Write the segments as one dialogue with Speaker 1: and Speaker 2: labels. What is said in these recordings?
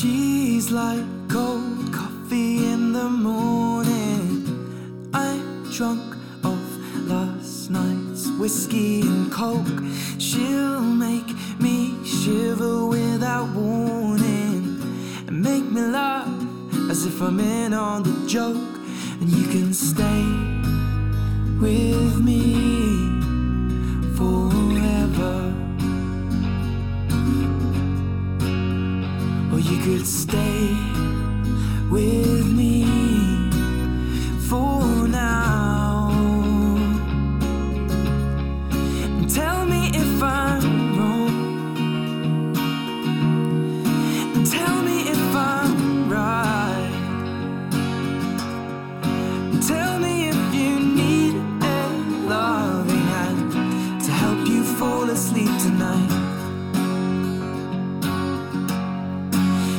Speaker 1: She's like cold coffee in the morning. I'm drunk off last night's whiskey and coke. She'll make me shiver without warning and make me laugh as if I'm in on the joke. And you can stay with me. Or you could stay with me.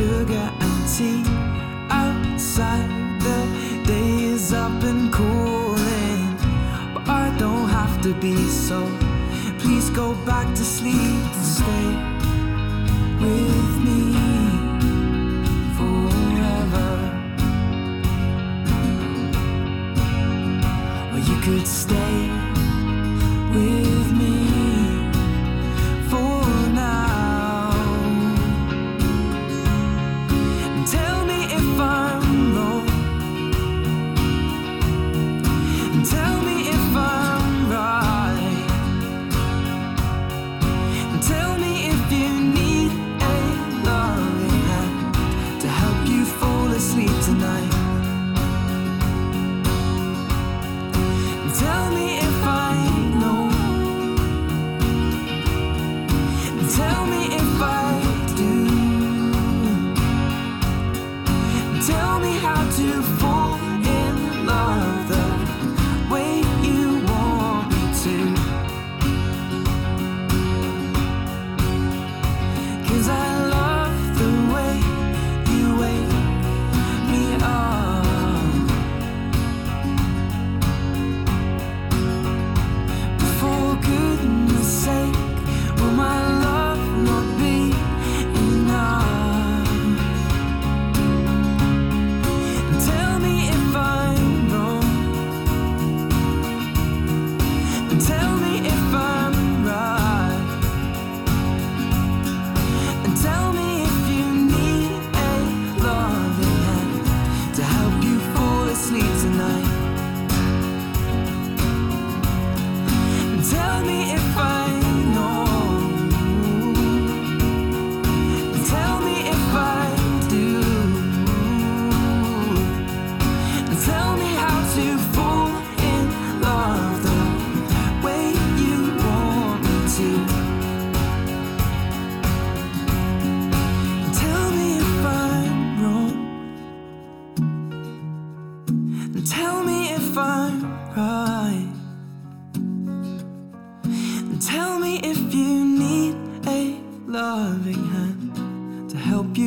Speaker 1: sugar and tea outside. The days up and cooling, but I don't have to be so. Please go back to sleep and stay with me. tell me if I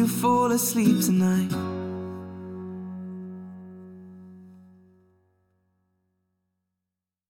Speaker 1: you fall asleep tonight?